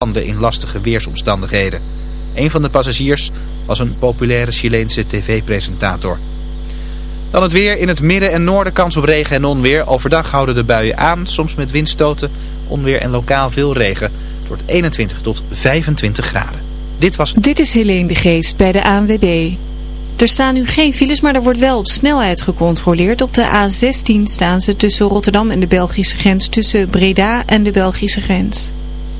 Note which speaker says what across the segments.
Speaker 1: in lastige weersomstandigheden. Een van de passagiers was een populaire Chileense tv-presentator. Dan het weer in het midden en noorden kans op regen en onweer. Overdag houden de buien aan, soms met windstoten, onweer en lokaal veel regen. Het wordt 21 tot 25 graden. Dit was...
Speaker 2: Dit is Helene de Geest bij de ANWB. Er staan nu geen files, maar er wordt wel op snelheid gecontroleerd. Op de A16 staan ze tussen Rotterdam en de Belgische grens, tussen Breda en de Belgische grens.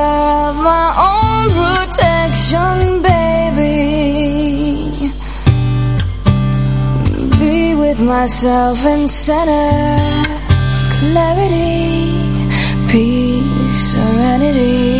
Speaker 3: have my
Speaker 4: own protection, baby. Be with myself in center Clarity, peace, serenity.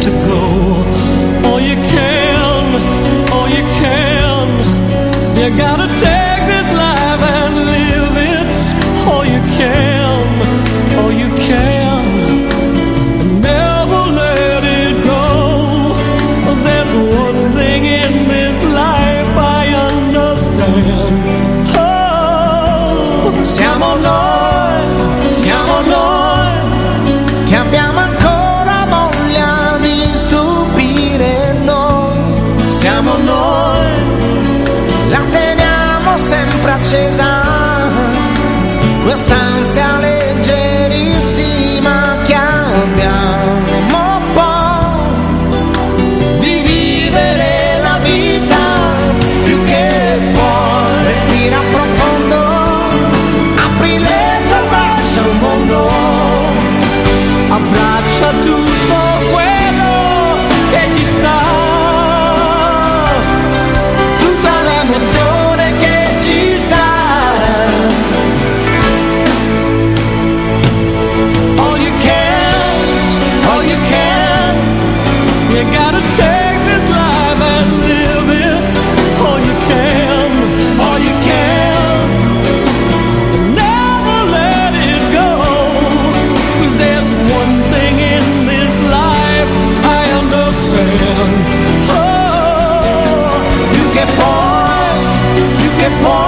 Speaker 4: To go.
Speaker 5: report.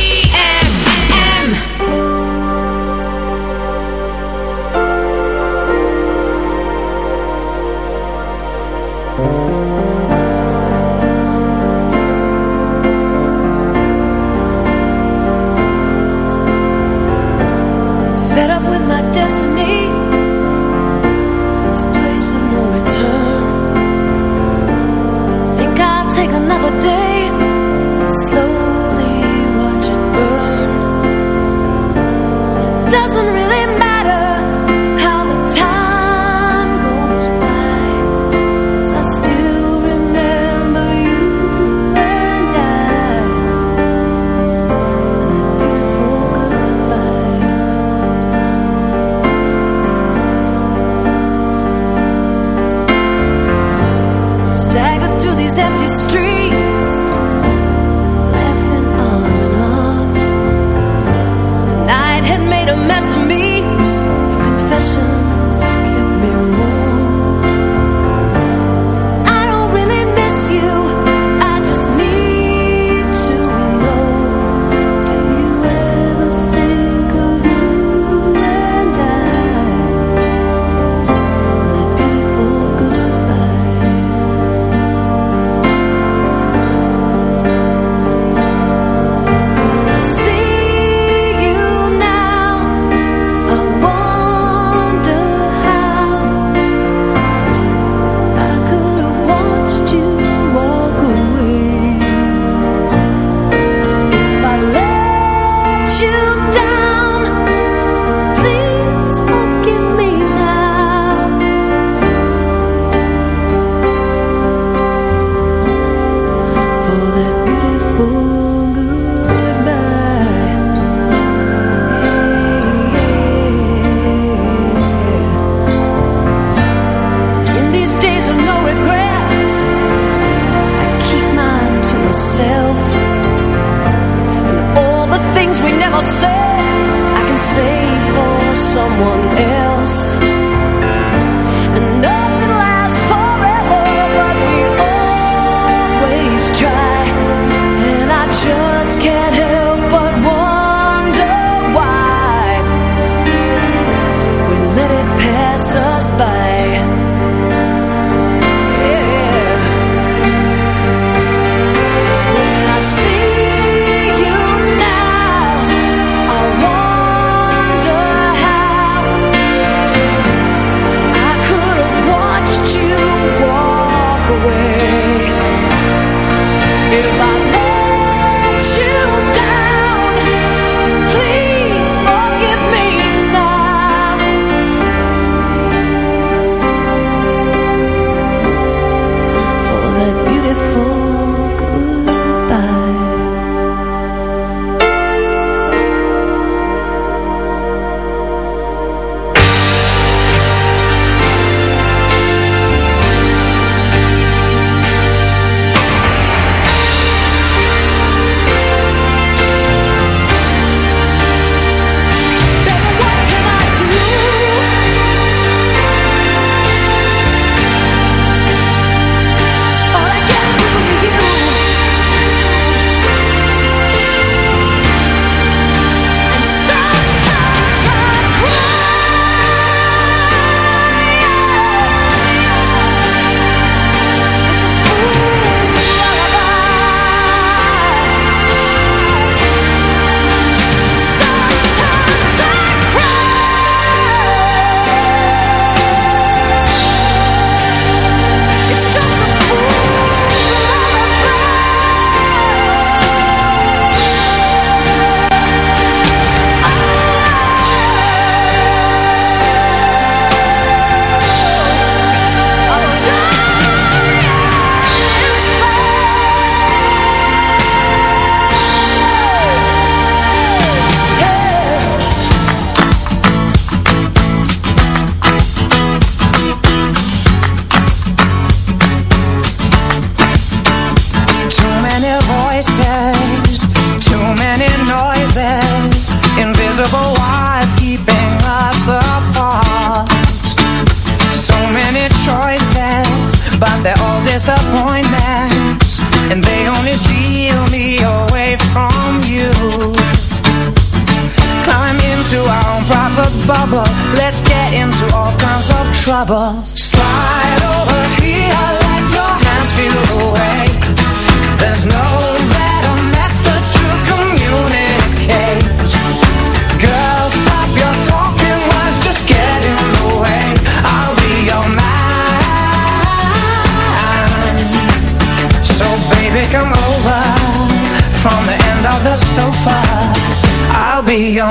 Speaker 5: be
Speaker 6: on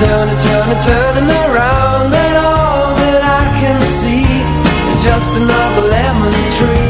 Speaker 6: turn and turning, turning, turning around And all that I can see Is just another lemon tree.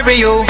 Speaker 7: Stereo.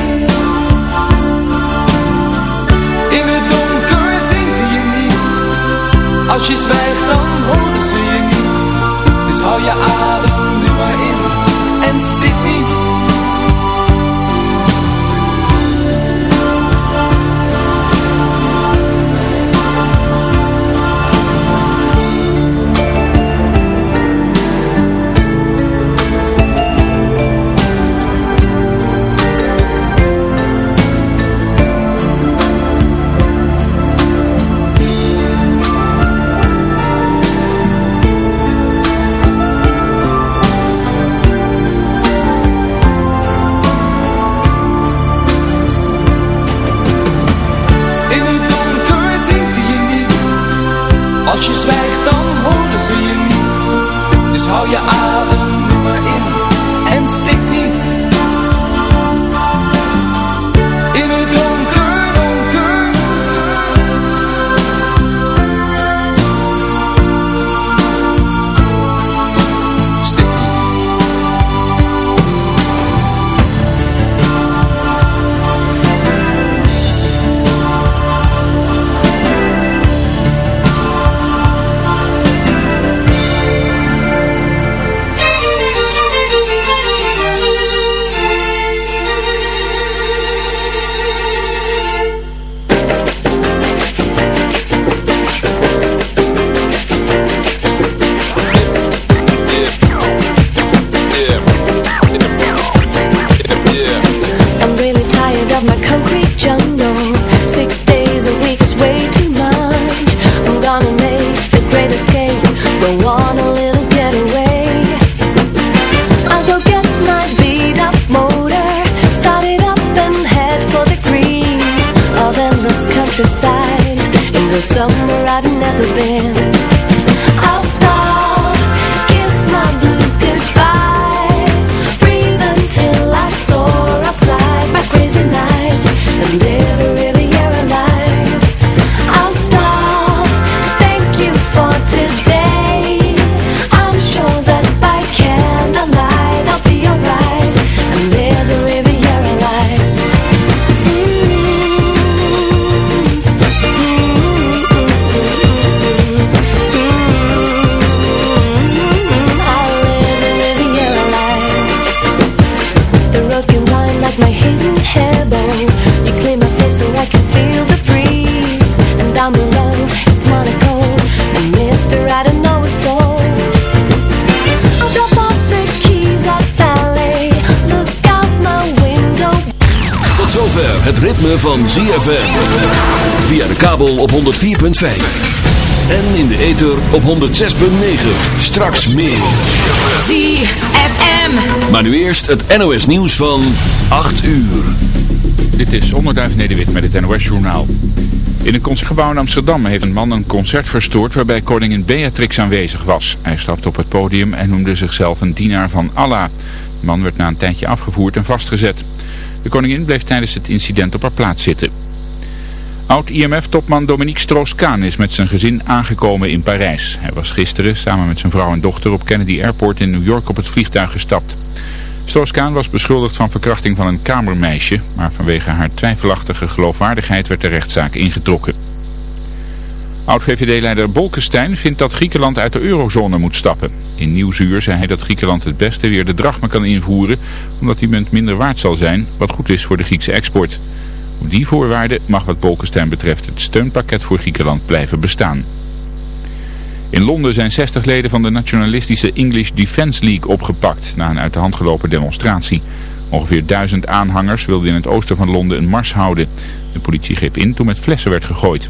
Speaker 7: Als je zwijgt dan horen ze je niet. Dus hou je adem nu maar in en stik niet. Als je zwijgt dan horen ze je niet. Dus hou je adem
Speaker 8: ZFM. Via de kabel op 104.5. En in de ether op 106.9. Straks meer.
Speaker 9: ZFM.
Speaker 8: Maar nu eerst het NOS nieuws van 8 uur.
Speaker 10: Dit is Onderduif Nederwit met het NOS Journaal. In een concertgebouw in Amsterdam heeft een man een concert verstoord waarbij koningin Beatrix aanwezig was. Hij stapte op het podium en noemde zichzelf een dienaar van Allah. De man werd na een tijdje afgevoerd en vastgezet. De koningin bleef tijdens het incident op haar plaats zitten. Oud-IMF-topman Dominique Strauss-Kaan is met zijn gezin aangekomen in Parijs. Hij was gisteren samen met zijn vrouw en dochter op Kennedy Airport in New York op het vliegtuig gestapt. Stroos-Kaan was beschuldigd van verkrachting van een kamermeisje, maar vanwege haar twijfelachtige geloofwaardigheid werd de rechtszaak ingetrokken. Oud-VVD-leider Bolkestein vindt dat Griekenland uit de eurozone moet stappen. In Nieuwsuur zei hij dat Griekenland het beste weer de drachma kan invoeren, omdat die munt minder waard zal zijn, wat goed is voor de Griekse export. Op die voorwaarden mag wat Bolkestein betreft het steunpakket voor Griekenland blijven bestaan. In Londen zijn 60 leden van de nationalistische English Defence League opgepakt na een uit de hand gelopen demonstratie. Ongeveer duizend aanhangers wilden in het oosten van Londen een mars houden. De politie greep in toen met flessen werd gegooid.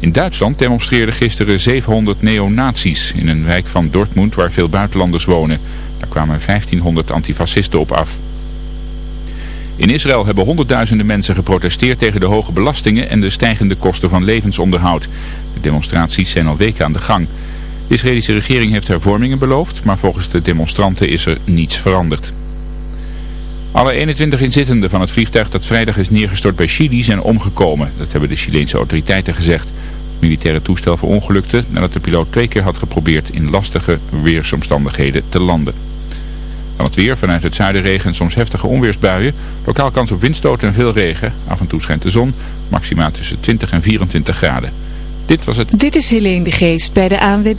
Speaker 10: In Duitsland demonstreerden gisteren 700 neonazies in een wijk van Dortmund waar veel buitenlanders wonen. Daar kwamen 1500 antifascisten op af. In Israël hebben honderdduizenden mensen geprotesteerd tegen de hoge belastingen en de stijgende kosten van levensonderhoud. De demonstraties zijn al weken aan de gang. De Israëlische regering heeft hervormingen beloofd, maar volgens de demonstranten is er niets veranderd. Alle 21 inzittenden van het vliegtuig dat vrijdag is neergestort bij Chili zijn omgekomen. Dat hebben de Chileense autoriteiten gezegd. Militaire toestel verongelukte nadat de piloot twee keer had geprobeerd in lastige weersomstandigheden te landen. Dan het weer, vanuit het zuiden regen en soms heftige onweersbuien. Lokaal kans op windstoten en veel regen. Af en toe schijnt de zon. Maxima tussen 20 en 24 graden. Dit was het.
Speaker 2: Dit is Helene de Geest bij de ANWB.